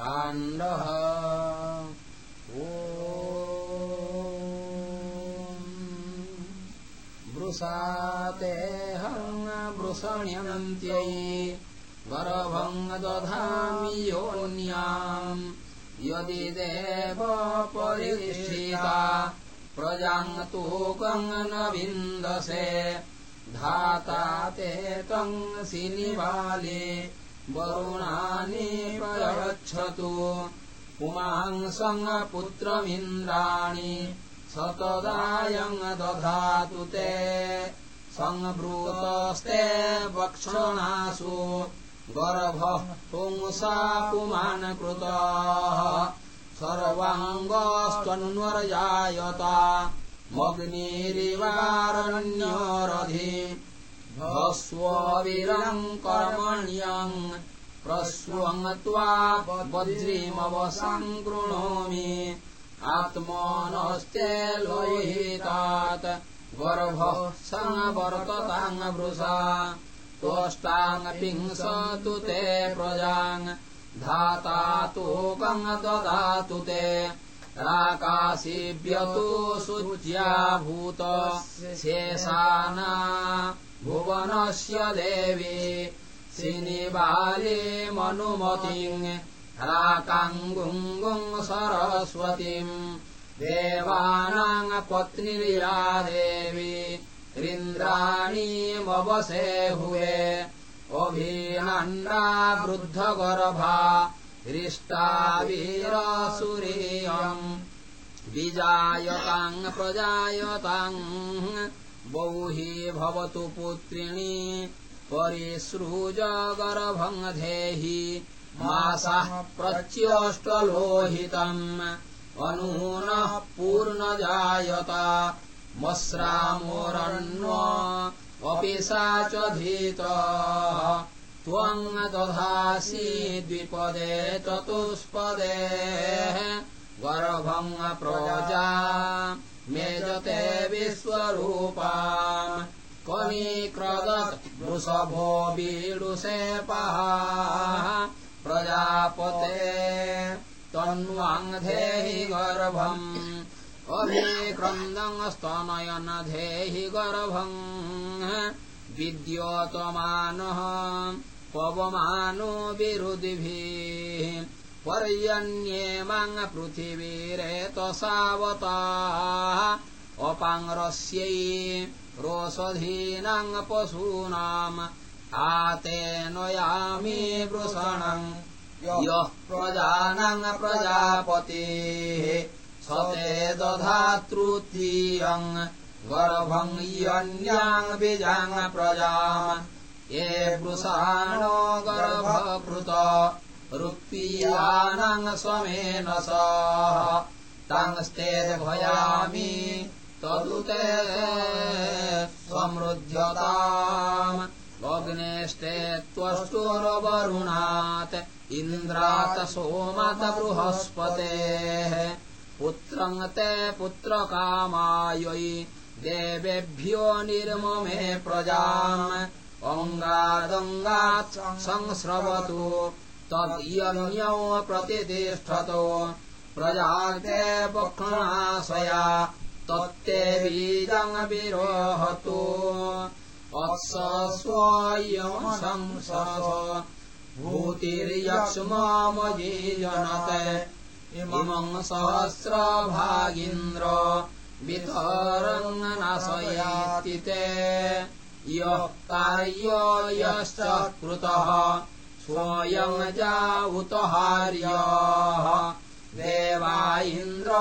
काण्डः। ओ वृषातेऽहम् वृषण्यन्त्यै गर्भम् दधामि योन्याम्। यदि देव परिष्ठिता प्रजाम् तु न विन्दसे धाता ते तंसि निवाले वरुणानि प्रयच्छतु। पुमांसम् पुत्रमिन्द्राणि सतदायम् दधातु ते। संवृतस्ते वक्षणासु गर्भः पुंसा पुमान् कृतः सर्वाङ्गस्त्वन्वरजायता भस्वविरम् कर्मण्यम् प्रस्वङ्त्वा वज्रिमवसम् कृणोमि आत्मनस्ते लोहितात् गर्भः प्रजाङ् धाता तोकम् ददातु ते राकाशीभ्यतु भूत शेषाना भुवनस्य देवी श्रीनिबाले मनुमतिम् राकाङ्गुङ्गुम् सरस्वतीम् देवानाम् पत्निर्या देवी इन्द्राणीमवसे हुवे अभिनन्दा वृद्धगर्भा हृष्टा वीरसुरीयम् विजायताम् प्रजायताम् बौहि भवतु पुत्रिणी धेहि मासः प्रच्यष्टलोहितम् अनूनः पूर्णजायता मस्रामोरण्व अपि सा च धीता। त्वम् दधासि द्विपदे चतुष्पदे गर्भम् प्रजा मेजते विश्वरूपाम्। कनीक्रदत् वृषभो बीडुषेपः प्रजापते तन्वाङ्धेहि गर्भम्। अभिक्रन्दम् स्तनयन धेहि गर्भम्। विद्योतमानः पवमानो विरुदिभिः पर्यण्येमाङ् पृथिवीरेतसावता अपाङ्रस्यै रोषधीनाम् पशूनाम् आतेन यामि वृषणम्। यः प्रजानाम् प्रजापतिः स ते दधातृतीयम्। गर्भम् यन्याम् बीजाङ् प्रजाम्। ये वृषाणो गर्भकृत रुक्पीयानाम् स्वमेन सह। तांस्ते भयामि तदुते समृध्यताम् अग्नेष्टे त्वष्टुरवरुणात् इन्द्रात् सोमत बृहस्पतेः। पुत्रम् ते पुत्रकामायै देवेभ्यो निर्ममे प्रजाम्। अङ्गादङ्गात् संस्रवतु तद्यन्यौ प्रतितिष्ठतो प्रजाते पक्षणाशया तत्ते अत्स स्वयम् संसर भूतिर्यक्ष्मामजीजनत। इमम् सहस्रभागीन्द्र वितरम् नाशयाति ते। यः कार्य यश्च कृतः स्वयम् जावुतहार्यः देवा इन्द्र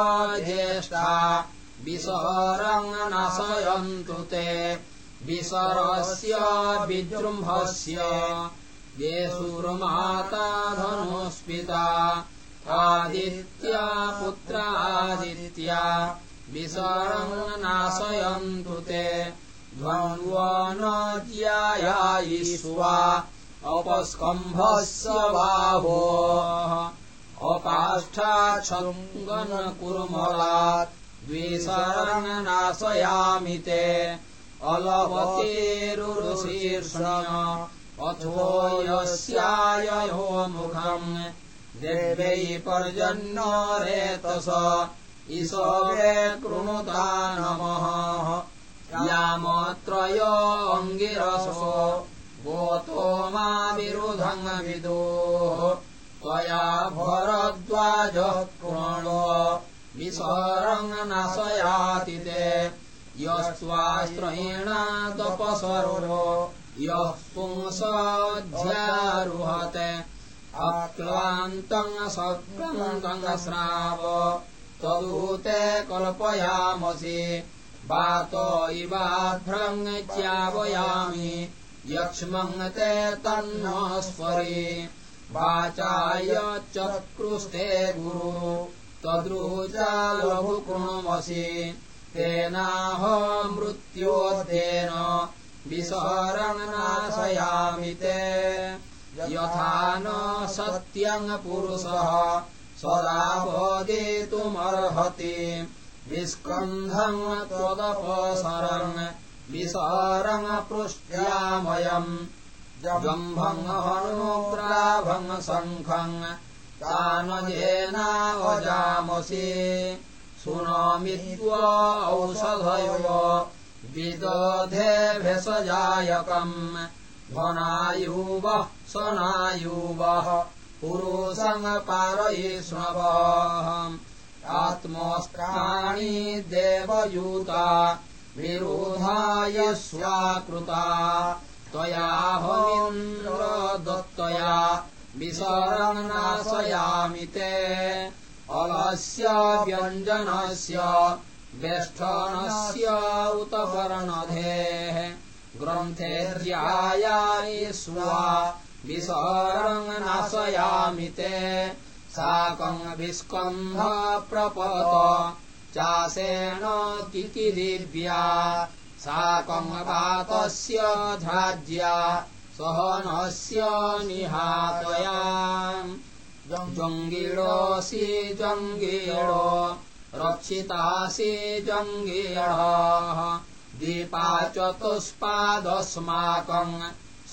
ज्येष्ठा विसरम् नाशयन्तु ते। विसरस्य विजृम्भस्य। येषुर्माता धनुस्पिता आदित्या पुत्रादित्या विसरम् नाशयन्तु ते। ध्वन्वनज्यायायिष्वा अपस्कम्भस्य बाहो। अपाष्ठाच्छङ्गन् कुर्मलात् द्विसरम् नाशयामि ते। अलवतेरुशीर्षण अथो यस्याययो मुखम्। देव्यै पर्जन्यो रेतस। ईशवे कृणुता नमः। यामत्रयो अङ्गिरसो गोतो मा विरुधम् विदोः त्वया भरद्वाजः कृणो विसरङ्नाशयाति ते। यस्त्वाश्रयेणादपसरो यः पुंसाध्यारुहते। अक्लान्तम् सक्रन्दङ्गस्राव तदूते कल्पयामसि। च्यावयामि यक्ष्मम् ते तन्न स्परि वाचाय चक्रुस्ते गुरु तद्रुजा लघुकृणमसि तेनाह मृत्योऽध्येन विसरणनाशयामि ते। यथा न सत्यम् पुरुषः सदा बोधेतुमर्हति विस्कन्धम् त्वदपसरन् विसरम् पृष्ट्यामयम् तानजेनावजामसि सुनामि औषधयो विदधे भेषजायकम्। वनायुवः सनायुवः पारयिष्णवः। आत्मस्त्राणि देवयूता विरोधाय स्वाकृता। त्वया हमिन्द्र दत्तया विसरन्नाशयामि ते। अलस्य व्यञ्जनस्य वेष्ठनस्य उत वर्णधेः। ग्रन्थेर्यायायिष्वा विसरन्नाशयामि ते। साकम् विस्कन्ध प्रपत चासेन किकिदिव्या साकम् वातस्य ध्राज्या सहनस्य निहातया। जङ्गिडोऽसि जङ्गिडो रक्षितासि जङ्गिडः दीपा चतुष्पादस्माकम्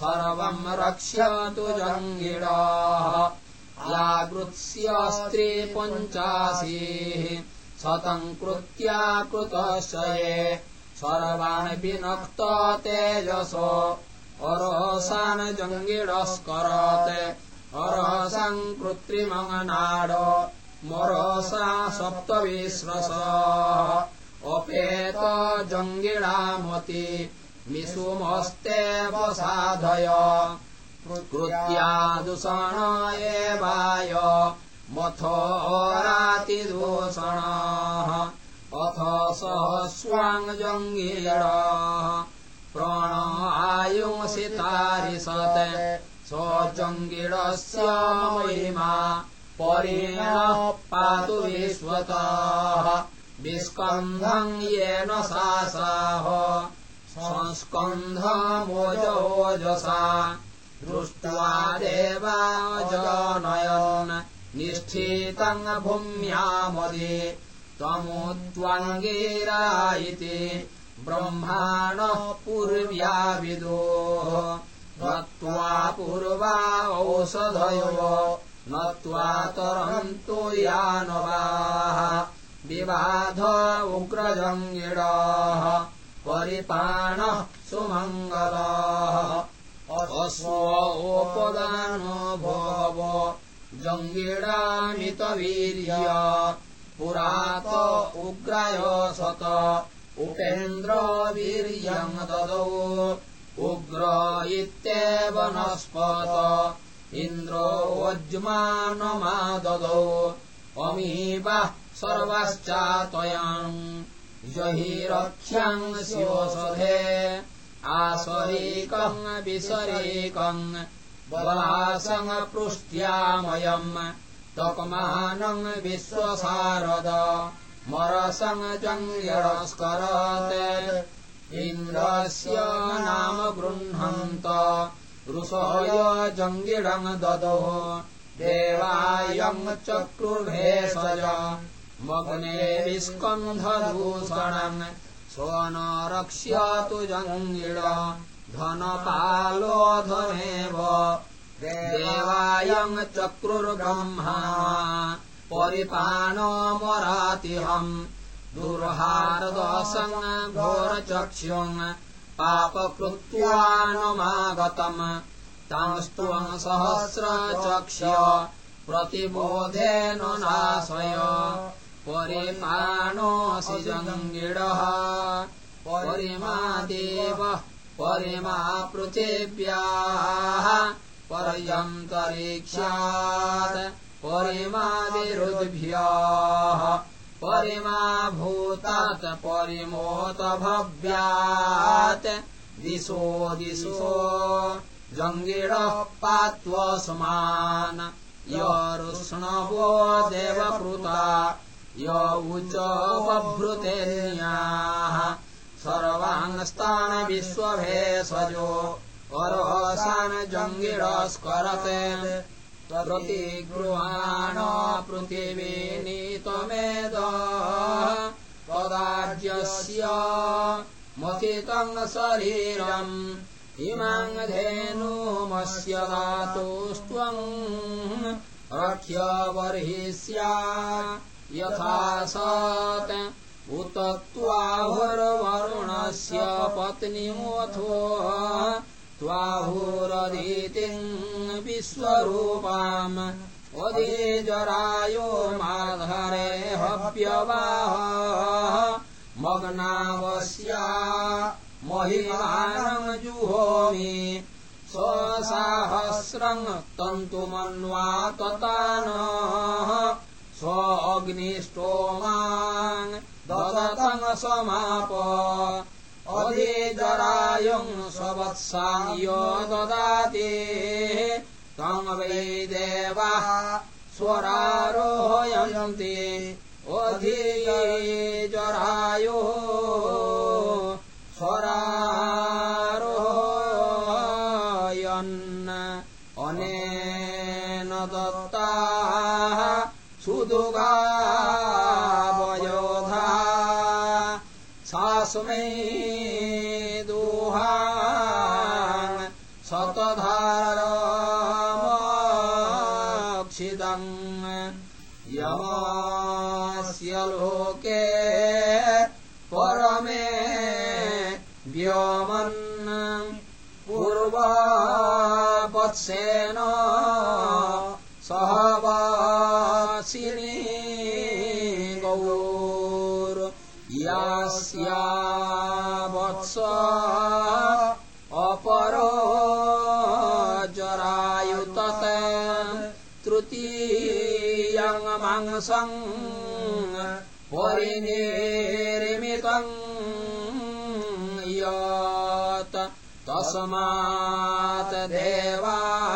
सर्वम् रक्ष्यतु जङ्गिडः यागृत्स्य स्त्री पञ्चाशीः शतम् कृत्या कृतशये सर्वान् विनक्त तेजसो। अरसान् जङ्गिडस्करत् अरसम् कृत्रिमङ्नाड मरसा सप्तविश्रस अपेत जङ्गिडामति मिषुमस्तेव साधय कृत्यादूषण एवाय मथोरातिदूषणः। अथ सहस्वाङ्जङ्गिड प्रण आयुंसितारिषत् स जङ्गिडस्य महिमा। परेण पातु विश्वतः। विस्कन्धम् येन सासाः। संस्कन्धमोजोजसा दृष्ट्वा देवाजनयन् निष्ठितम् भूम्यामदि त्वमुत्त्वङ्गीरा इति ब्रह्माणः पूर्व्याविदो नत्वा पूर्वा औषधयो नत्वा तरन्तु यानवाः। विबाध उग्रजङ्गिडः परिपाणः सुमङ्गलः। अश्वोपदानो भव जङ्गिडामितवीर्य पुरात उग्राय सत उपेन्द्रवीर्यम् ददौ उग्र इत्येव नस्पत इन्द्रोज्मानमाददौ अमीवः सर्वश्चातयाम् जहि रक्ष्यम् शिवसधे आसरीकम् विसरीकम् बलासङ्पृष्ट्यामयम् तकमानम् विश्वसारद। मरसङ् जङ्ग्यस्करत् इन्द्रस्य नाम गृह्णन्त ऋषय जङ्गिडम् ददो। देवायम् चक्रुर्भेषज। मग्ने विस्कन्धदूषणम्। स्व न रक्ष्यतु जङ्गिड धनपालोऽधनेव देवायम् चक्रुर्ब्रह्मा परिपाणमरातिहम् दुर्हारदशम् घोरचक्ष्युम् पापकृत्वानुमागतम् तांस्त्वम् सहस्रचक्ष्य प्रतिबोधेन नाशय परिमाणोऽसि जङ्गिडः परिमादेवः परिमा पृथिव्याः पर्यन्तरिक्ष्यात् परिमादिरुद्भ्यः परिमा भूतात् परिमोत भव्यात् दिशो दिशो जङ्गिडः पात्वस्मान् यरुष्णवो देवकृता य उच बभृतेन्याः सर्वाङ्स्तान् विश्वभेषजो परशान् जङ्गिरस्करते प्रतिगृहाण पृथिवी नीतमेद पदार्यस्य मथितम् शरीरम् इमाम् धेनुमस्य धातुस्त्वम् रक्ष्य बर्हिष्या यथा सत् उत त्वाहुर्वरुणस्य पत्नीमोऽथो त्वाहुरदितिम् विश्वरूपाम् अधीजरायो माधरे हव्यवाह। मग्नावस्या महिमानम् जुहोमि। स्वसाहस्रम् तन्तुमन्वा ततानः ददतम् समाप अधीजरायम् स्ववत्साय ददाति। वै देवाः स्वरारोहयन्ति। अधीजरायो स्वरारोहयन्। अनेन दत्ताः सुदुगावयोधा सास्मै दोहान् शतधारमक्षिदम् यमस्य लोके परमे व्योमन् पूर्वापत्सेन सह वासिनी गौर् यास्या वत्स अपरो जरायुतत तृतीयम् मांसम् परिनिर्मितम् यत् तस्मात् देवाः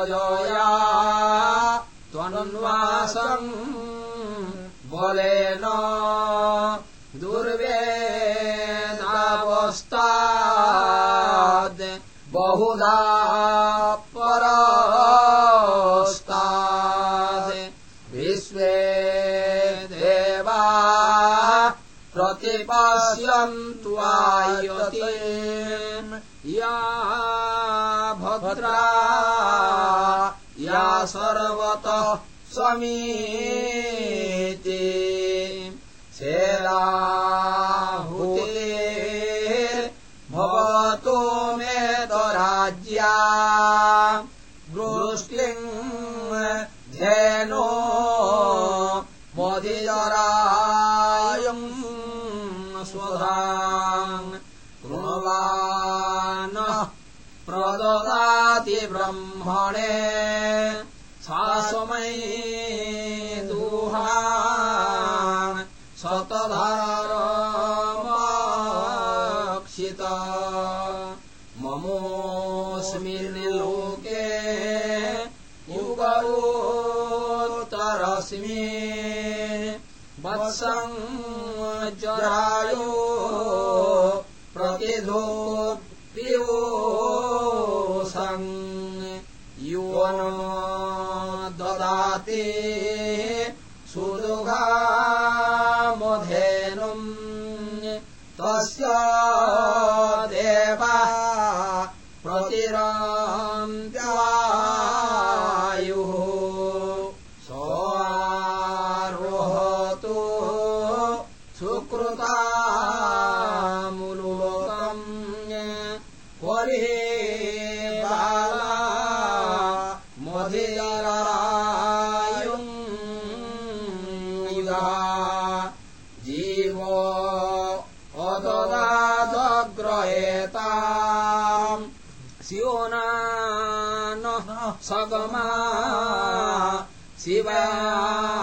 संप्रजया त्वन्वासम् बलेन दुर्वेदावस्ताद् बहुधा परस्ताद् विश्वे देवा प्रतिपश्यन्तु आयते या या सर्वतः समीति। सेलाहुते भवतो मे राज्या वृष्टिम् धेनो मोदिजरायम् स्वधाम् कृणवानः प्रददाति ब्रह्मणे। शासमै दुहान् स सधारमाक्षित ममोऽस्मिन् लोके युगोत्तरस्मि वत्सम् जरायो प्रतिधो युवन ददाति सुदुघामधेनुम् तस्य सगमा शिवाभिषेह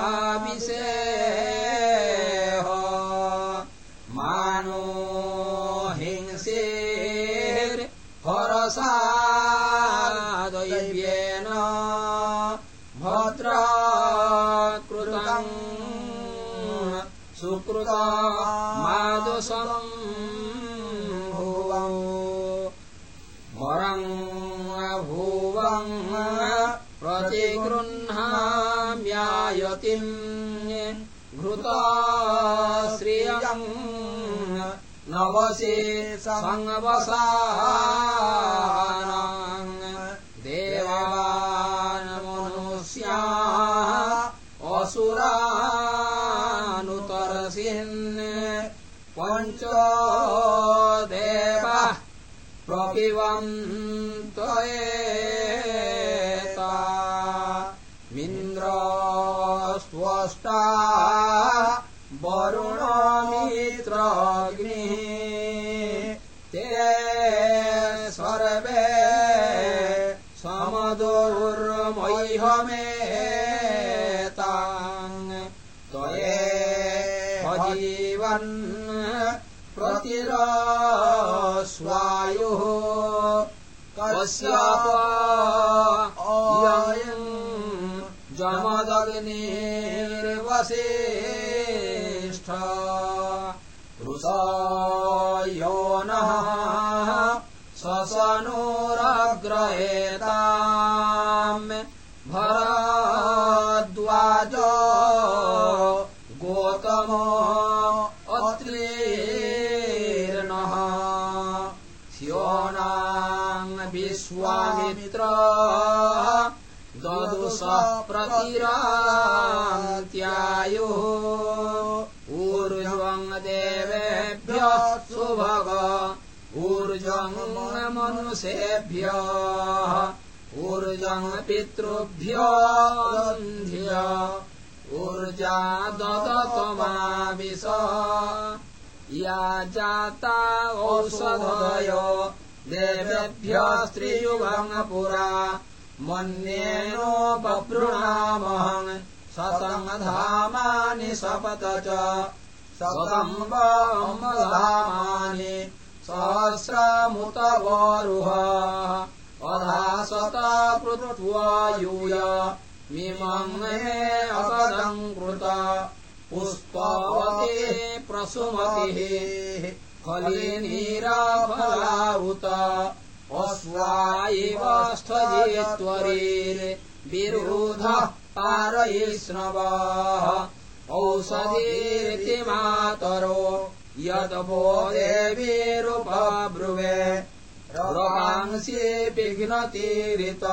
प्रतिगृह्णाम्यायतिम् घृताश्रियम् नवसे सङ्वसानाम् देवानमनुष्या असुरानुतरसिन् पञ्च देवा प्रपिबन्त्वयेता मिन्द्रस्त्वष्टा वरुणमित्रग्निः ते सर्वे समदुर्मह्यमेतान् त्वये अजीवन् प्रतिरस्वायुः कस्याप अयम् ऋषयो नः ससनोरग्रहेताम् भरद्वाज गोतमो स्योनाम् विश्वामित्र ददुष प्रतिरान्त्यायुः ऊर्ध्वम् देवेभ्यः सुभग। मनुषेभ्यः। ऊर्जम् पितृभ्यो गन्ध्य ऊर्जा ददतमाविश। या जाता औषधयो। देवेभ्यः स्त्रियुगम् पुरा मन्येनो बभृणामहम् शतमधामानि शपथ च शतम्बधामानि सहस्रमुत वरुह अधा शत कृत्वा यूय अपदम् कृत। पुष्पवते प्रसुमतिः। फलिनीराफलावुत स्थजित्वरीर्विरुधः पारयिष्णवः। औषधीरिति मातरो यद्वो देवीरुपब्रुवे। रवांसि विघ्नतीरित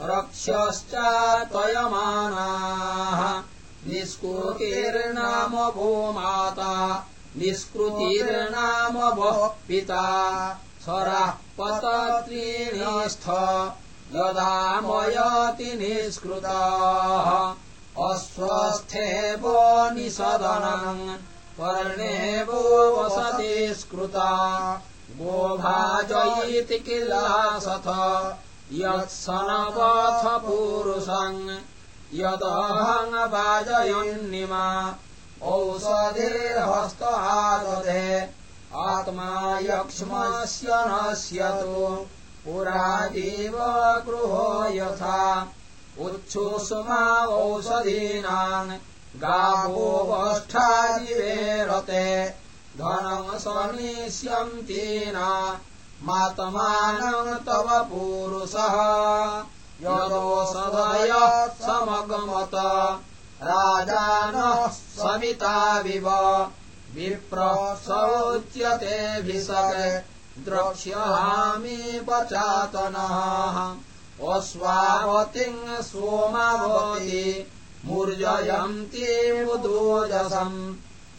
रक्ष्यश्चातयमानाः निष्कृतिर्नाम भो माता निष्कृतिर्नाम वः पिता स्वराः पतत्रीणीस्थ। यदा निष्कृताः। अस्वस्थेव निषदनम् पर्णेवो वसति स्कृता गोभाजयिति किलासथ यत्सनवथ पूरुषम् यदहङ् वाजयन्निमा औषधेर्हस्तहादधे आत्मा यक्ष्मस्य नश्यतु पुरादेव गृहो यथा। उच्छुष्मा औषधीनाम् गावो वष्ठादिवेरते धनम् समेष्यन्तेन मातमानम् तव पुरुषः। समगमत। राजानः समिताविव विप्रसौच्यतेऽभिषक् द्रक्ष्यामि पचातनः। अश्वावतिम् सोमावति मूर्जयन्ती मुदोजसम्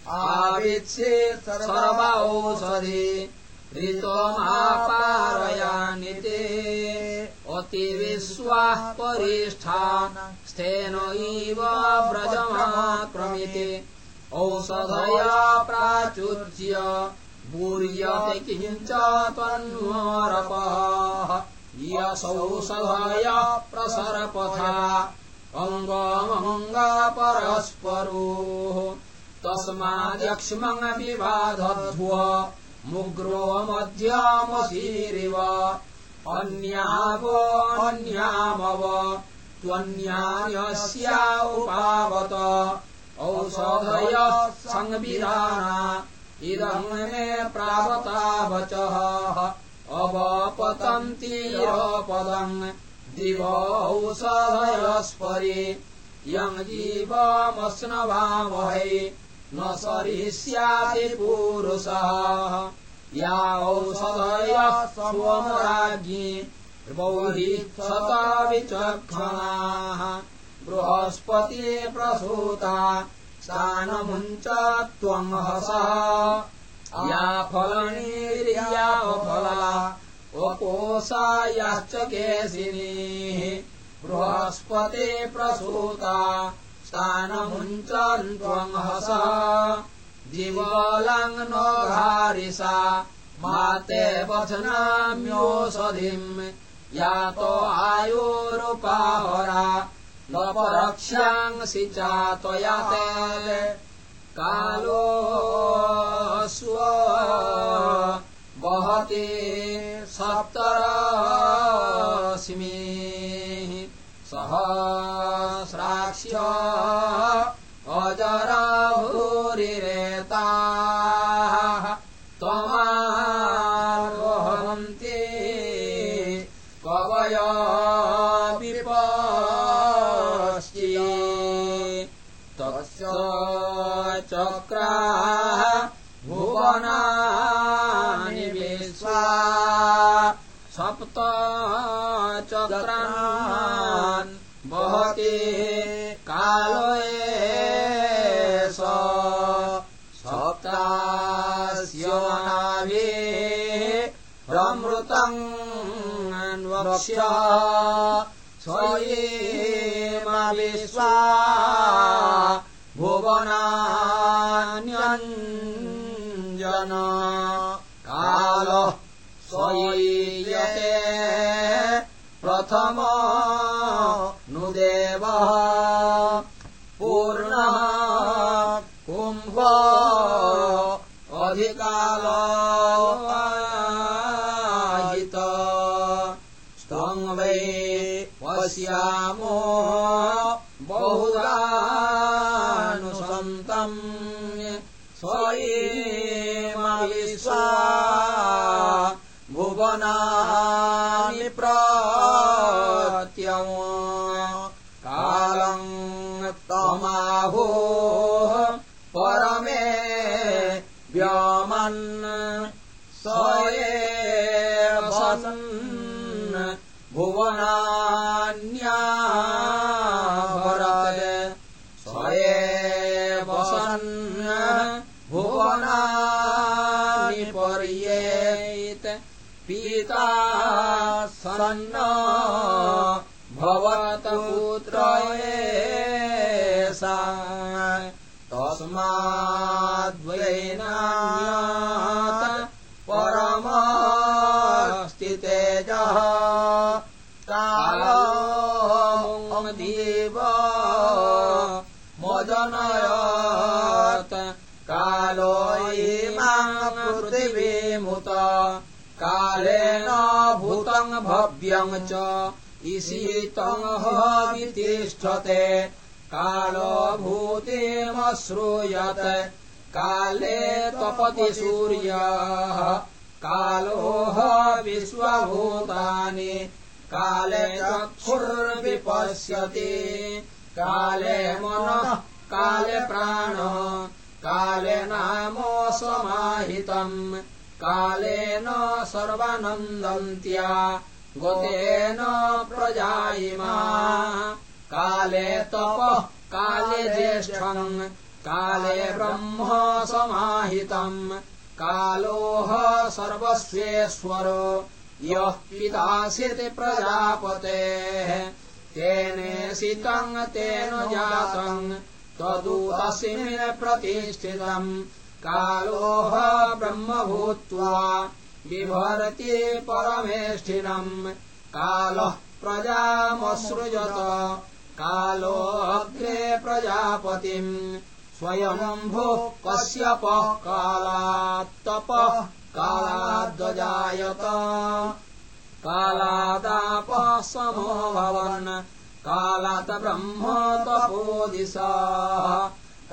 आवित्से सर्वौषधि ऋतोमापारयानि ते अतिविश्वाः परिष्ठान् स्थेन इव व्रजमाक्रमिते औषधया प्राचुर्य। भूर्यते किञ्च त्वन्मरपः यसौषधया प्रसरपथा। अङ्गमङ्गा परस्परोः तस्माद्यक्ष्मङपि बाधध्व। मुग्रो मध्यामशीरिव अन्यावन्यामव त्वन्यान्यस्या उपावत औषधय संविधाना। इदम् मे प्रावतावचः। अवपतन्तीरपदम् दिव औषधयस्परि। यम् जीवमस्नवामहै न सरिष्याति पुरुषः। या औषधय सोमराज्ञी बौहि सता विचक्षणाः बृहस्पति प्रसूता स्थानमुञ्च त्वम् हसः। या फलनीर्या फला वपोषायाश्च केशिनीः। बृहस्पते प्रसूता स्थानमुञ्चन् त्वम् हसः। जीवलङ् नो घारिषा माते वचनाम्योषधिम् यातो आयोरुपाहरा नवरक्ष्यांसि च त्वया ते कालो स्व वहति सप्तरश्मि स्वयेम विश्वा भुवनान्यञ्जन। कालः स्वयीयते प्रथम नुदेवः पूर्णः कुम्भ अधिकालहित पश्यामो बहुधानुसन्तम् स्वयेम विश्वा भुवनानि प्रत्यम कालम् तमाहो परमे व्योमन् स एव भवतु तस्माद्वलेन परमास्ति तेजः। काल देव मोदनयार्त् कालोयि मा दिवीमुत कालेन भूतम् भव्यम् च ईशीतम् हवितिष्ठते कालो भूतिमश्रूयत काले तपति सूर्यः। कालोह विश्वभूतानि काले चक्षुर्विपश्यति। काले मनः काले प्राणः। काले नामो समाहितम् कालेन सर्वानन्दन्त्या गतेन प्रजायिमा। काले तपः काले ज्येष्ठम् काले ब्रह्म समाहितम्। कालोह सर्वस्वेश्वरो यः पितासिति प्रजापतेः। तेनेसितम् तेन जातम् तदुतस्मिन् प्रतिष्ठितम् कालोह ब्रह्म भूत्वा बिभरति परमेष्ठिनम्। कालः प्रजामसृजत कालो अग्रे प्रजापतिम्। स्वयम्भुः कश्यपः कालात्तपः कालाद्वजायत कालादापः समोऽभवन् कालात् ब्रह्म तपोदिशा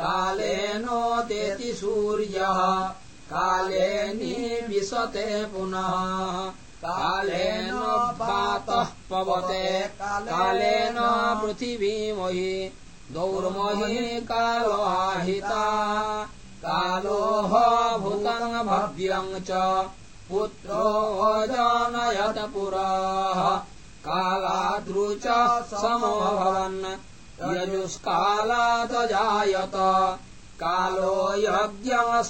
कालेनोदेति सूर्यः काले निविशते पुनः। कालेन भातः पवते कालेन पृथिवीमहि दौर्मही कालोहिता कालोह भूतम् भव्यम् च पुत्रो जानयत पुरः। कालादृच समोऽभवन् यजुष्कालादजायत कालो यज्ञमसमैरयत्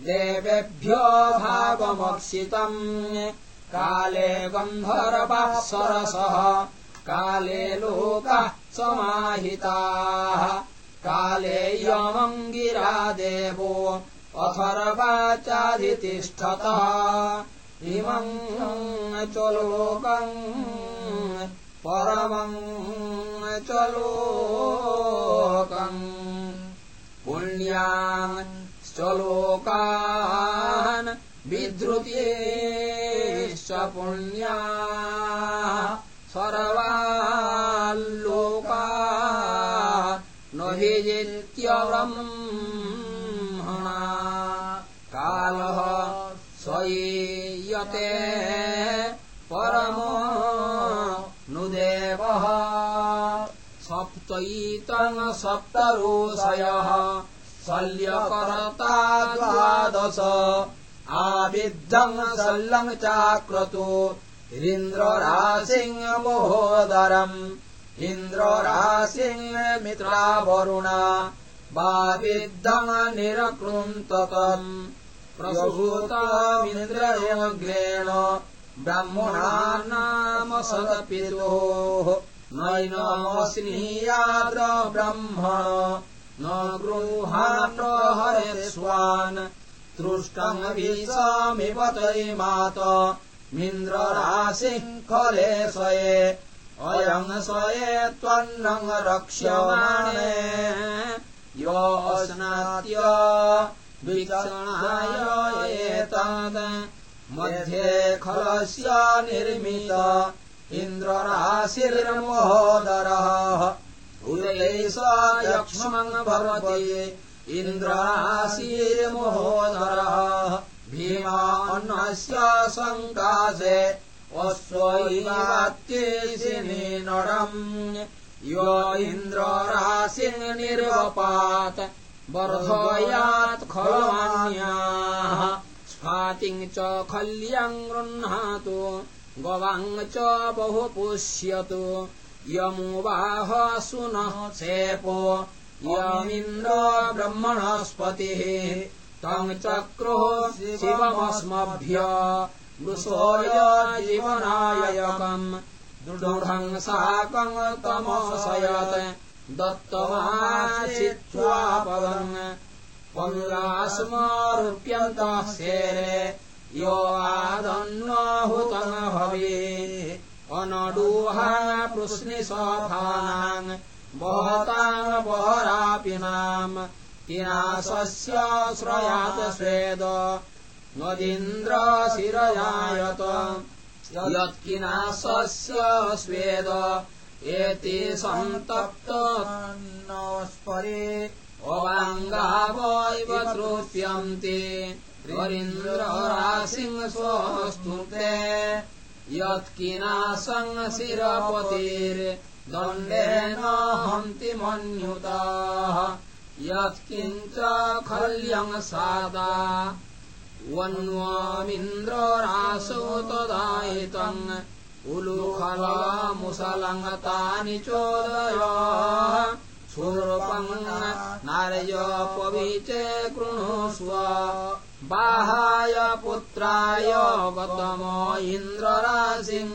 देवेभ्यो भागमक्षितम् काले गन्धर्वः सरसः। काले लोकः समाहिताः। काले यमङ्गिरा देवो। अथर्वाचाधितिष्ठतः इमम् च लोकम् परमम् च लोकम् पुण्याश्च लोकान् विधृत्येश्च पुण्या सर्वाल्लोका न हिजित्यब्रह्मणा कालः स्वयीयते परमो नुदेवः सप्तैतम् सप्तरोषयः शल्यकर्ता द्वादश आविद्धम् शल्यम् चाक्रतु इन्द्ररासिंहमहोदरम् इन्द्ररासिंहमित्रा वरुणा वाविद्धम् निरकृन्ततम् ब्रह्मणा नाम सदपितोः नैनमस्नीयाद्र ब्रह्मण न गृहाण हरे स्वान् तृष्टम् विषमिपतैमात मिन्द्रराशिः खले स्वये। अयम् स्वये त्वन्नम् रक्ष्यमाणे। यो स्नात्य विक्षणाय एतद् मध्ये खलस्य निर्मित इन्द्रराशिर्महोदरः। उदये स यक्ष्मम् भवति इन्द्रराशिर्महोदरः। भीमान्नस्य सङ्कासे अश्वैवात्येशिनि नडम् यो इन्द्रराशिर्निर्वपात् वर्धयात् खलमान्याः स्फातिम् च खल्यम् गृह्णातु गवाम् च बहु पुष्यतु यमुवाह सुनः सेपो यमिन्द्र ब्रह्मणस्पतिः। तम् चक्रुः शिवमस्मभ्य वृषोय जीवनायकम्। दृढम् साकम् दत्तमाचित्वापवन् पङ्गास्मारुप्यन्तः शेरे यो आदन्नाहुतम् भवे अनडूहा पृश्निसफानाम् बहताम् बहरापिनाम् तिनाशस्य श्रयात् स्वेद नदीन्द्रशिरजायत यत्किनाशस्य स्वेद एते तृप्यन्ते वरीन्द्रराशिं स्वस्तुते यत्किनाशङ्शिरपतिर्दण्डेन हन्ति मन्युताः। यत्किञ्च खल्यम् सादा वन्वामिन्द्ररासो तदायितम्। उलुखलमुसलङ्गतानि चोदय स्वरूपम् नार्यपविचे कृणुष्व बाहाय पुत्राय गतम इन्द्रराशिम्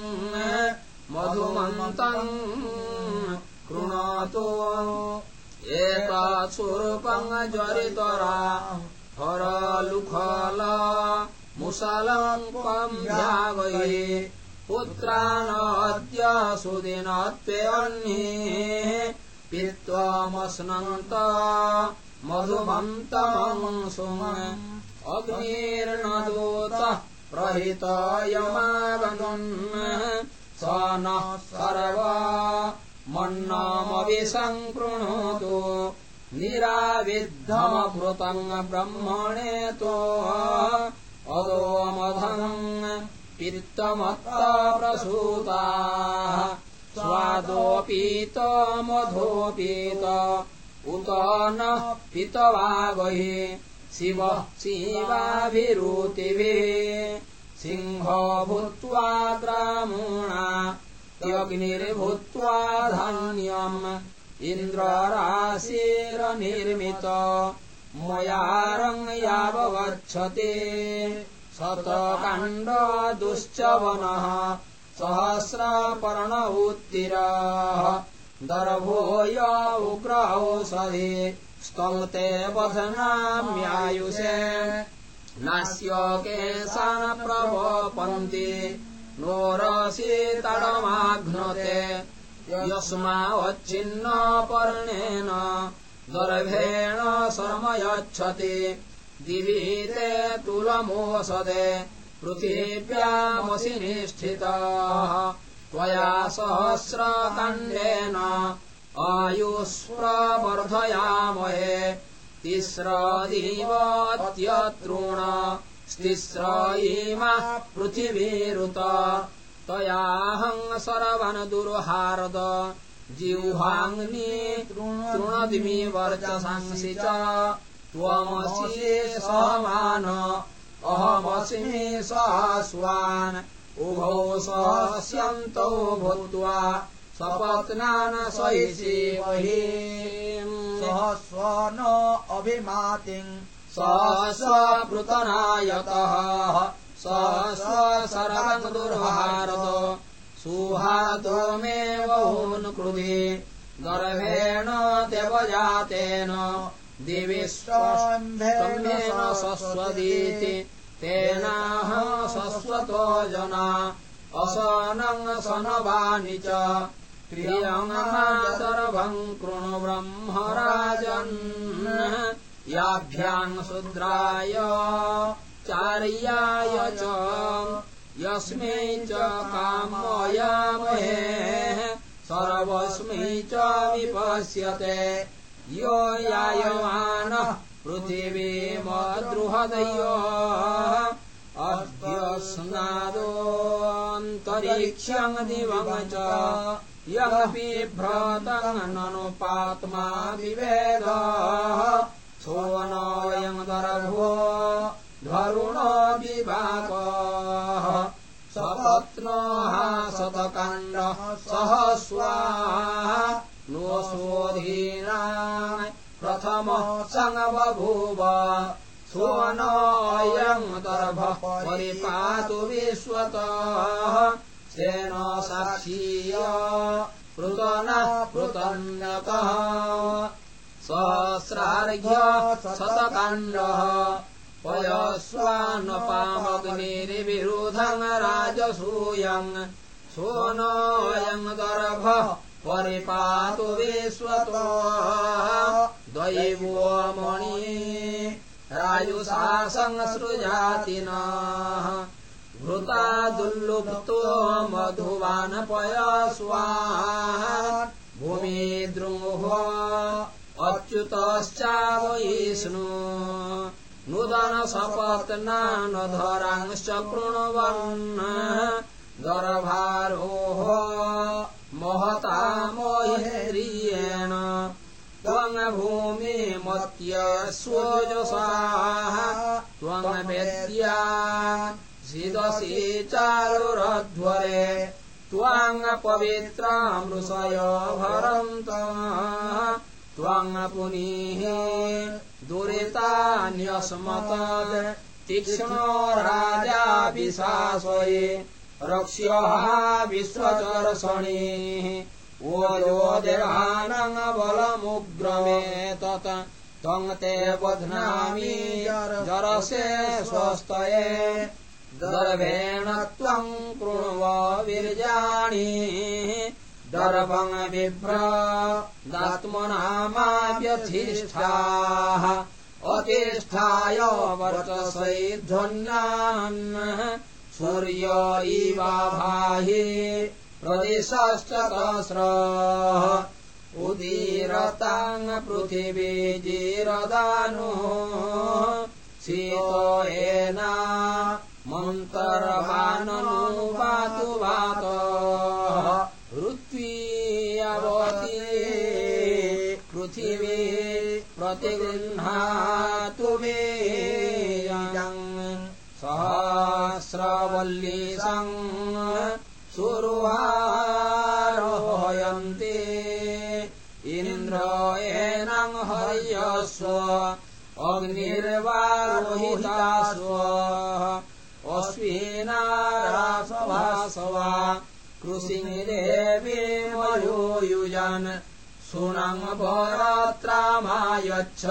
मधुमन्तम् कृणोतु। एतत्स्वरूपम् जरितरा हरलुखल मुसलम् यावये पुत्रानद्य सुदिनत्वे अन्ये पित्वामस्नन्त मधुमन्तमंसु अग्निर्नदूतः प्रहितयमागन् स नः सर्वा मन्नामविसङ्कृणोतु निराविद्धमभृतम् ब्रह्मणेतो अदोमधम् पित्तमत्ता प्रसूताः स्वादोऽपीत मधोऽपीत उत नः पितवागहि शिवः शिवाभिरुतिभिः। सिंहो भूत्वा ग्रामूणा यग्निर्भूत्वा धान्यम्। इन्द्रराशिरनिर्मित मयारङ् यावगच्छते। शतकाण्ड दुश्चवनः सहस्रपर्ण उत्तिरः दर्भोय उग्रौषधि स्तौते वधनाम्यायुषे नास्य केशान् प्रवपन्ति नोरसि तडमाघ्नते। यस्मावच्छिन्न पर्णेन गर्भेण शर्मयच्छति दिवि ते तुलमोषदे पृथिव्यामसि निष्ठितः त्वया सहस्रकाण्डेन आयुष्प्रवर्धयामहे। तिस्रदीवत्यतृण स्तिस्र इमः पृथिवीरुत। तयाहम् सर्वन् दुर्हारद। जिह्वाङ्नि तृणदिमि वर्चशंसि च त्वमसि समान सहस्वान् उभौ सहस्यन्तौ भूत्वा सपत्नान् सहिषि मही सहस्व न अभिमातिम् सहस्वपृतनायतः सहस्व शरम् दुर्हारद सुहातो मे बहून् कृधि गर्भेण देवजातेन। दिवि स्वम्भेन सस्वदीति तेनाह सस्वतो जना। असनम् सनवानि च। प्रियङ्गर्वम् कृणु ब्रह्मराजन्। याभ्याम् शूद्राय चार्याय च। यस्मै च कामयामहे। सर्वस्मै च विपश्यते। यो यायमानः पृथिवीमद्रुहदयो अद्य स्नादोऽन्तरिक्षम् यः बिभ्रतम् ननुपात्मा विवेद सोऽनोऽयम् दर्भो धरुणो विवाकः सपत्नोः शतकाण्डः सहस्वाः नो शोधीना प्रथमः सङ्गबभूव सोऽनोऽयम् दर्भः परिपातु विश्वतः। सेन साक्षीय पृतनः पृतन्यतः सहस्रार्घ्य शतकाण्डः। पयस्वान्पामग्निर्विरुधम् राजसूयम् सोऽनोऽयम् दर्भः परिपातु विश्वतो दैवो मणि रायुषा संसृजाति नः घृता दुल्लुप्तो मधुवानपय स्वाहा भूमि द्रुः अच्युतश्चावयिष्णु नूतन सपत्नानधरांश्च कृण्वन् गर्भारोः महता मोहेरियेण त्वं भूमिमत्यस्वजसाः त्वं वेद्या सिदसि चारुरध्वरे त्वाङ् पवित्रामृषय भरन्त त्वं पुनीः दुरितान्यस्मत तीक्ष्णो राजा विशासये रक्ष्यः विश्वचर्षणीः ओयो देवानङ् बलमुग्रमे तत् त्वं ते बध्नामि जरसे स्वस्तये। गर्भेण त्वं कृण्व विर्जाणि दर्भङ् बिभ्र दात्मनामाव्यधिष्ठाः। अतिष्ठाय वर्चसैध्वन्यान् सूर्य इवाभाहि प्रदिशश्च सहस्र उदीरताङ् पृथिवी जीरदानु। शीतोयेना मन्तर्वाननु वातु वात ऋत्वीयवती पृथिवी प्रतिगृह्णातु मे। सहस्रवल्लीसम् सुरुहारोहयन्ति इन्द्रयेनम् हर्यस्व अग्निर्वारोहितास्व। अश्विनारासभासवा कृषिदेवी मयो युजन् सुनम् परात्रामायच्छ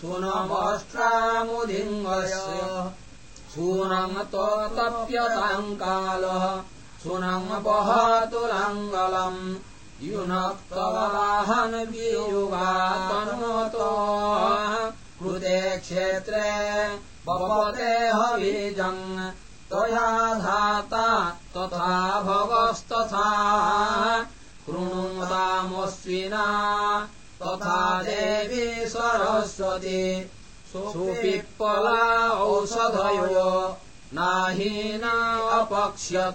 सुनमष्ट्रामुदिङ्गस्य सूनम् तप्यताम् कालः सुनम् वहतुलङ्गलम् युनक्तवाहन वियुगातनोतो कृते क्षेत्रे भवते हवीजम्। त्वया धाता तथा भवस्तथा। कृणुतामस्विना तथा देवी सरस्वती। सुपिप्पला औषधयो नाहीना अपक्ष्यत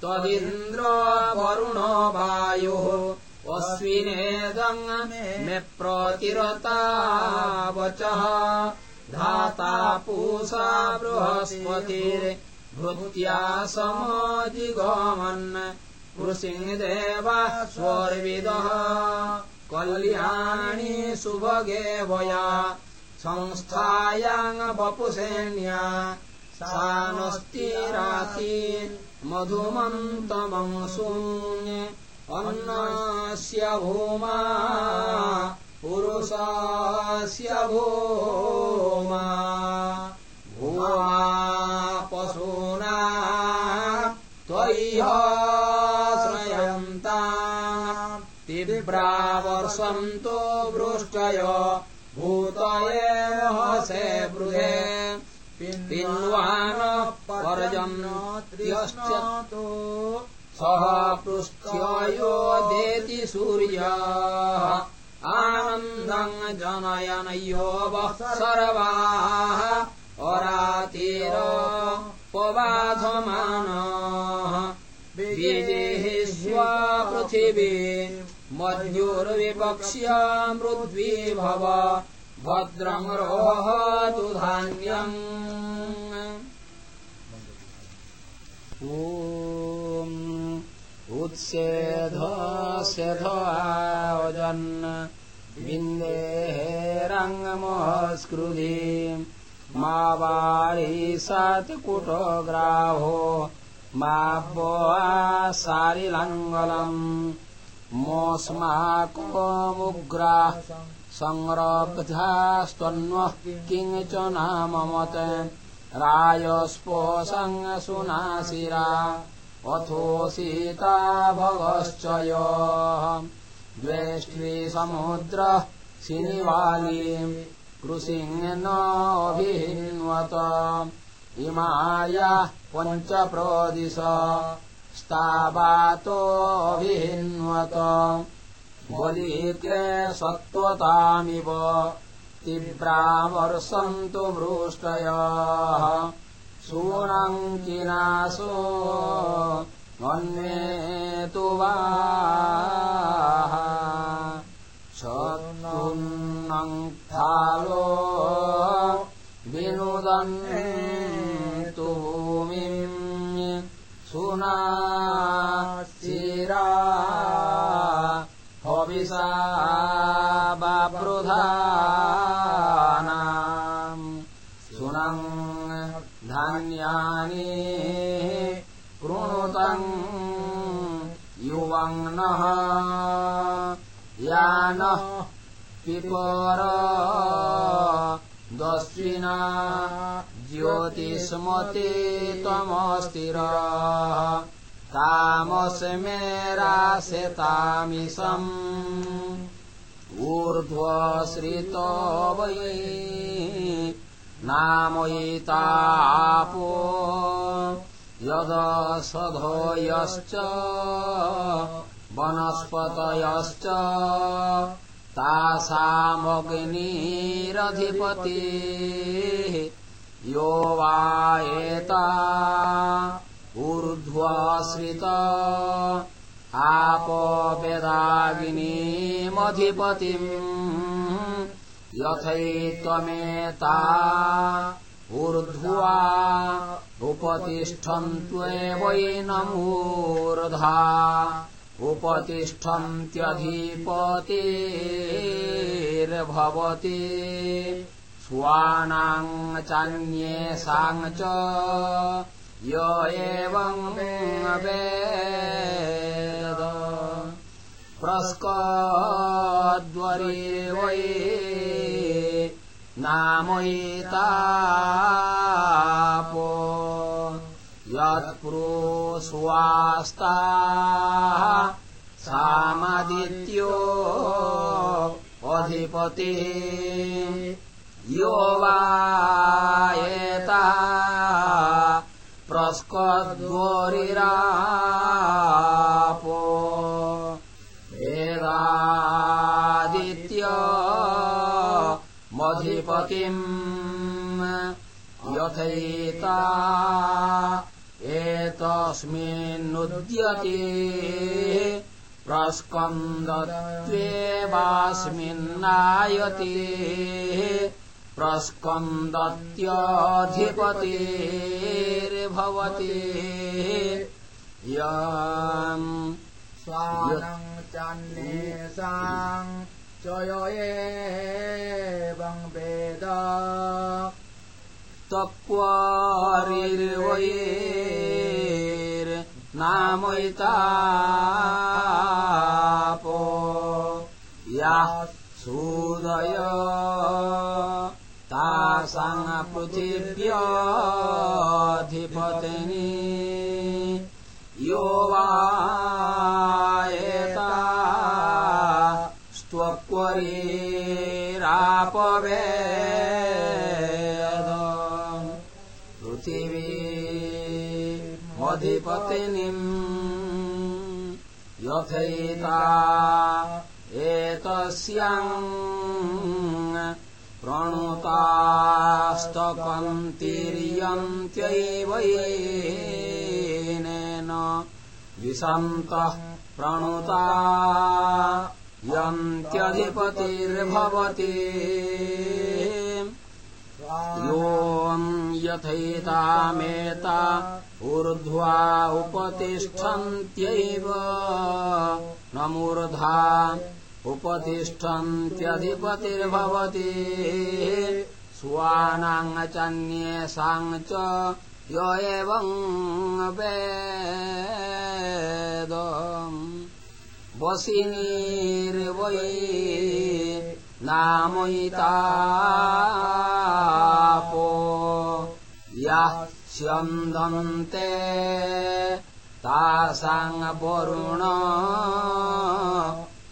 त्वदिन्द्र वरुणो वायुः। अश्विनेदम् मे प्रतिरता वचः। धाता पूषा बृहस्पतिर्भृत्या समजिगमन् कृषिदेवा स्वर्विदः। कल्याणी सुभगे वया। संस्थायाम् वपुसेन्या सा मधुमन्तमंसून्य अन्नस्य भूमा पुरुषस्य भूमा भूमा पशूना त्वय्य श्रयन्ता तीव्रावर्षन्तो वृष्टय भूतये महसे बृहे पिन्वान पर्जन्यश्च सः पृष्ठ्ययो देति सूर्यः। आनन्दम् जनयनयो वः सर्वाः अरातिर पबाधमानः। विदेः पृथिवी मद्युर्विपक्ष्य मृद्वी भव भद्रम् रोहतु धान्यम् ॐ उत्सेधस्यधोजन् विन्देरङ्गमस्कृधि मा वारी सत्कुटग्राहो मा सारिलङ्गलम्। मोऽस्माकोमुग्रा संरब्धास्त्वन्वः किञ्चन ममत रायस्पोषङ्गसुनाशिरा अथो सीता भगश्च यः द्वेष्ट्वी समुद्रः शिनिवाली कृशिङ्नोऽभिहिन्वत इमायाः पञ्च प्रोदिश बलीके सत्त्वतामिव मन्येतु वा। शत्रुन्नङ्खालो विनुदन् तु भूमिम् सुनाशिरा हविषा बावृधानाम् सुनम् धान्यानि कृणुतम् युवङ्नः यानः पिपर दस्विना ज्योतिष्मते तामस्मेराशतामिषम् ऊर्ध्वश्रित वै नामयितापो यदसधोयश्च वनस्पतयश्च तासामग्निरधिपतिः यो वा एता ऊर्ध्वश्रित। आपवेदागिनीमधिपतिम् यथैत्वमेता। ऊर्ध्वा उपतिष्ठन्त्वेवैनमूर्धा उपतिष्ठन्त्यधिपतेर्भवति। स्वानाम् चान्येषाम् च य वेद प्रस्कद्वरे वै नामयितापो यत्पुरोस्वास्ता सामदित्यो अधिपतिः यो वा एता प्रस्कद्वरिरापो वेदादित्य मधिपतिम् यथैता एतस्मिन्नुद्यते प्रस्कन्दत्वेवास्मिन्नायते प्रस्कन्दत्यधिपतेर्भवति। यम् स्वानम् चान्येषाम् च य वेद। तक्वारिर्वयेर्नामयितापो याः सूदय तासाङ्पृथिव्याधिपतिनि यो वा एता स्त्वक्वरीरापवेद। पृथिवी मधिपतिनिम् यथैता एतस्याम् प्रणुतास्तकन्तिर्यन्त्यैवयेनेन विशन्तः प्रणुता यन्त्यधिपतिर्भवति। योऽम् यथैतामेता ऊर्ध्वा उपतिष्ठन्त्यैव न मूर्धा उपतिष्ठन्त्यधिपतिर्भवति। स्वानाङ्चन्येषाम् च य एवम् वेद वसिनीर्वै नामयितापो। याः स्यन्दन्ते तासाम् वरुण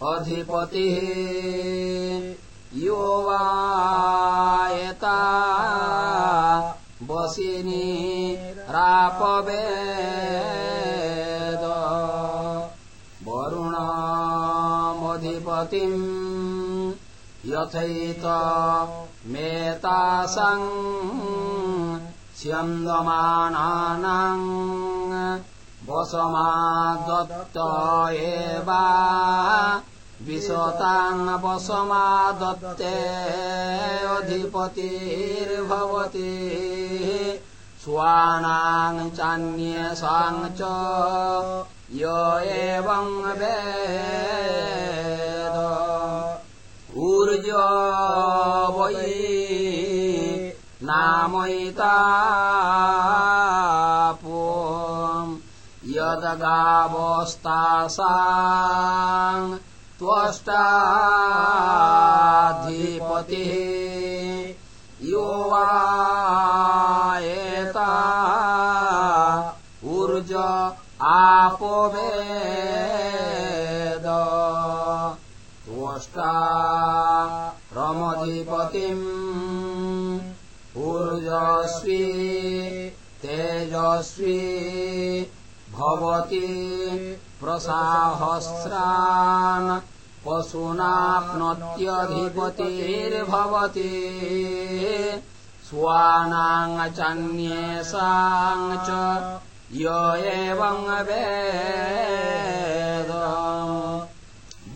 अधिपतिः यो वा एता वसिनी रापवेद वरुणमधिपतिम् यथैत मेतासम् स्यन्दमानानाम् वसमादत्त एव विशताम् वसमादत्ते अधिपतिर्भवति। स्वानाम् चान्येषाम् च य एवम् वेद। ऊर्ज वै नामयितापो यदगावस्तासाम् त्वष्टाधिपतिः यो वा ऊर्ज आपो वेद त्वष्टा रमधिपतिम् ऊर्जस्वी तेजस्वी भवति प्रसाहस्रान् पशूनाप्नोत्यधिपतिर्भवति। स्वानाङ्चन्येषाम् च य एवम् वेद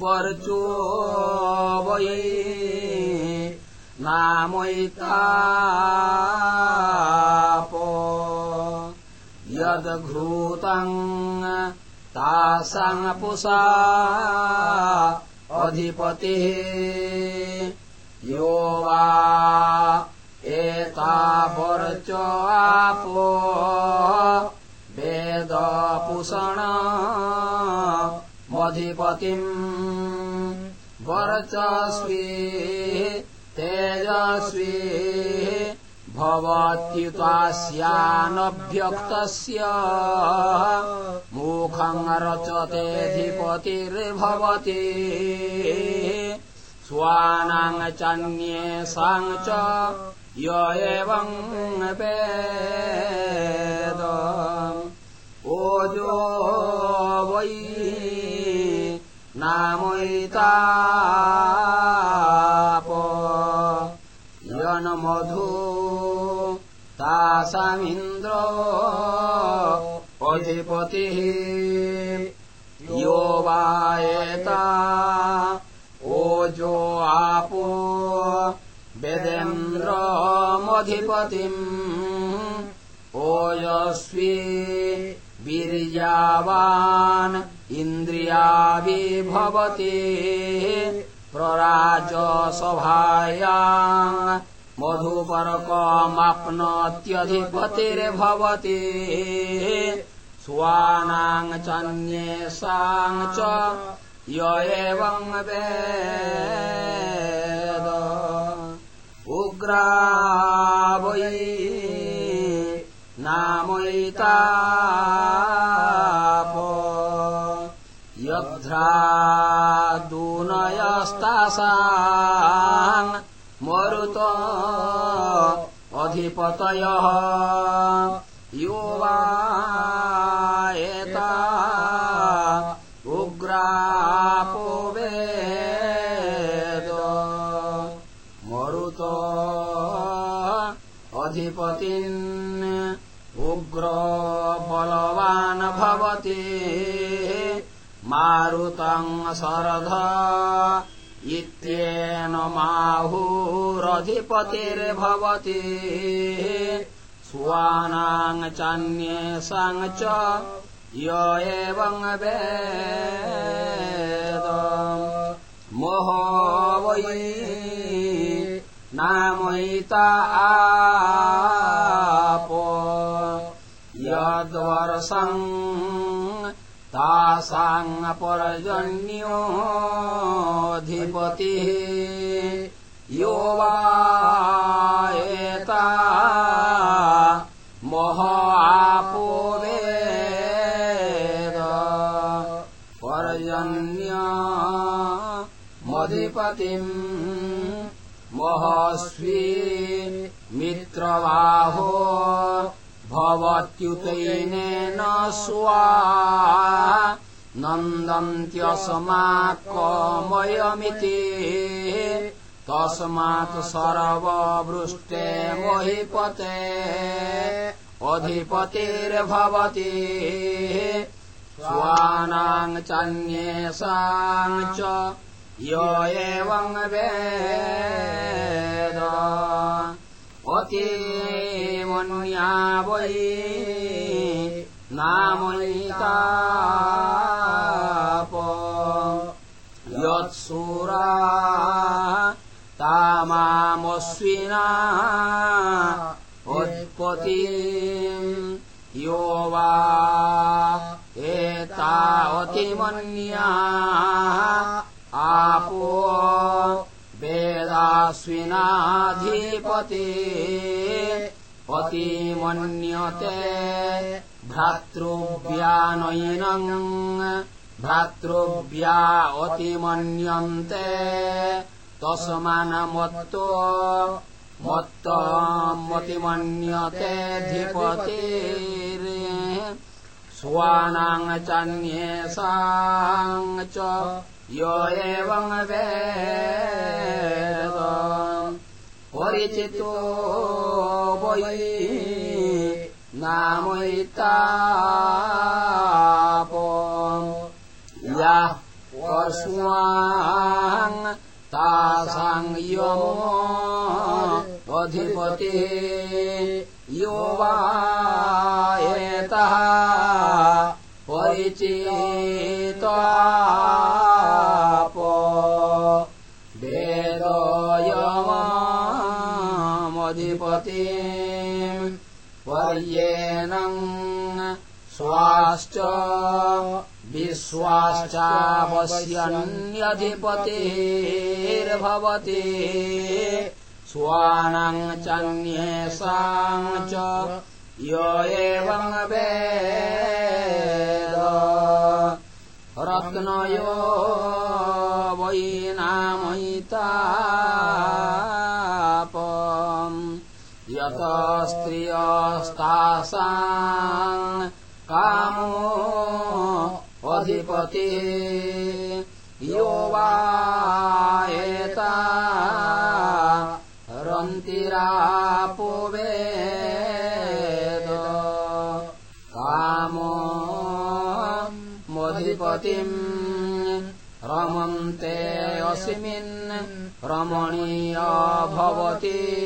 वर्चो वै नामयितापो यद्घृतम् तासापुषा अधिपतिः यो वा एतावर्च आपो वेदपुषण मधिपतिम् वर्चस्वी तेजस्वी भवत्युतास्यानभ्यक्तस्य मुखम् रचतेऽधिपतिर्भवति स्वानाङ्चन्येषाम् च य एवम् वेद ओजो वै नामयिताप यन्मधु तासामिन्द्र अधिपतिः। यो वा एता ओजो आपो वेदेन्द्रमधिपतिम् ओजस्वी वीर्यावान् इन्द्रियाभिभवति प्रराजसभायाम् मधुपर्कमाप्नोत्यधिपतिर्भवति। स्वानाङ्चन्येषाम् च य एवम् वेद। उग्रा वै नामयितापो यध्रादूनयस्तासाम् अधिपतयः। यो वा उग्रापो वेद मरुत अधिपतिन् उग्र बलवान् भवति। मारुतम् शरध इत्येन माहुरधिपतिर्भवति स्वानाङ्चन्येषाम् च य एवम् वेद। मोह वै आपो। यद्वर्षम् पर्जन्योऽधिपतिः यो वा एता मह आपो वेद पर्जन्य अधिपतिम् महस्वी मित्रबाहो भवत्युतैनेन स्वा नन्दन्त्यस्मात्कमयमिति तस्मात् सर्ववृष्टे महिपते अधिपतिर्भवति स्वानाम् चान्येषाम् च य एवम् वेद मन्या वै नामयिताप यत्सुरा तामामस्विना उत्पत्ति यो वा एतावतिमन्या आपो वेदास्विनाधिपते अतिमन्यते भ्रातृव्यानयिनम् भ्रातृव्या अतिमन्यन्ते तस्मानमत्तो मत्तमतिमन्यतेऽधिपतिरे स्वानाम् चान्येषाम् च य एवम् वेद परिचितो वै नामयिताप याः पशुवान् तासाम् यमो अधिपतिः यो वा एतः परिचिताप वेदयमामधिपतिम् पर्येणम् स्वाश्च विश्वाश्चापश्यन्यधिपतिर्भवति स्वानाम् चान्येषाम् च य एवम् वेद। रत्नयो यत स्त्रियस्तासाम् कामो अधिपतिः। यो वा एता रन्तिरापो वेद कामो मधिपतिम् रमन्ते अस्मिन् रमणीय भवति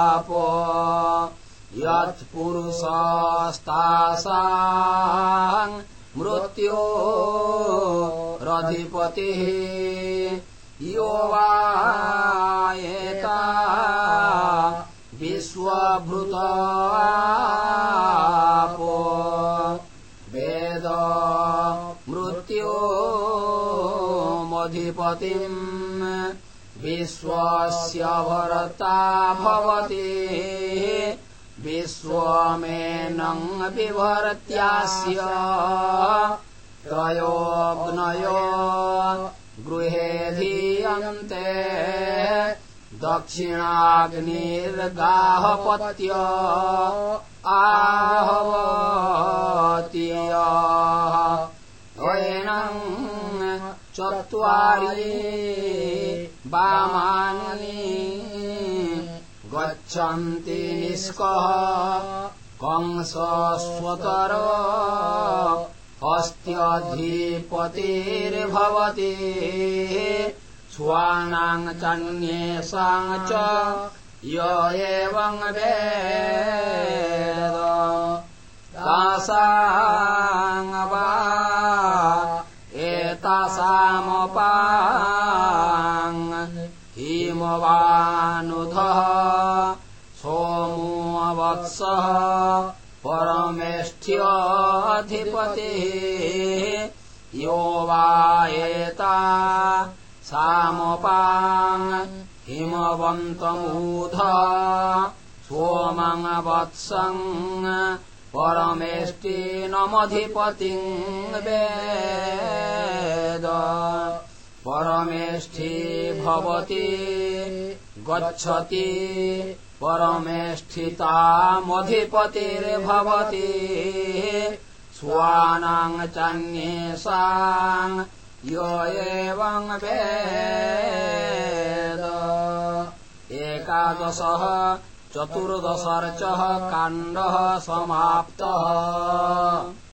यत्पुरुषस्तासाम् मृत्यो रधिपतिः यो वा एता विश्वभृतापो वेद मृत्यो मधिपतिम् विश्वस्य भरता भवति विश्वमेनम् बिभर्त्यास्य त्रयोऽग्नयो गृहे धीयन्ते दक्षिणाग्निर्गाहपत्य आहवतीयः एनम् चत्वारि वामानि गच्छन्ति निष्कः। कंसस्वतर अस्त्यधिपतिर्भवति स्वानाम् चान्येषाम् च य एवम् वेद। तासाम् वा एतासामपाम् हिमवानुधः वत्सः परमेष्ठ्यधिपतिः यो वा एता सामपाङ् हिमवन्तमूध सोमङ् वत्सङ् परमेष्टिनमधिपतिम् वेद। परमेष्ठी भवति गच्छति परमेष्ठितामधिपतिर्भवति स्वानाम् चान्येषाम् यो एवम् वेद। एकादशः चतुर्दशर्चः काण्डः समाप्तः